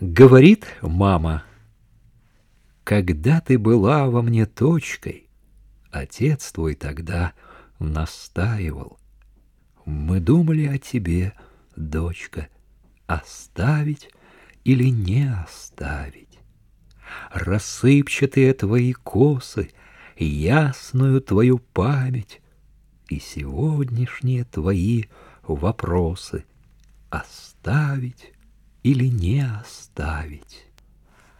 Говорит мама, когда ты была во мне точкой, Отец твой тогда настаивал. Мы думали о тебе, дочка, Оставить или не оставить. Рассыпчатые твои косы, Ясную твою память И сегодняшние твои вопросы Оставить или не оставить.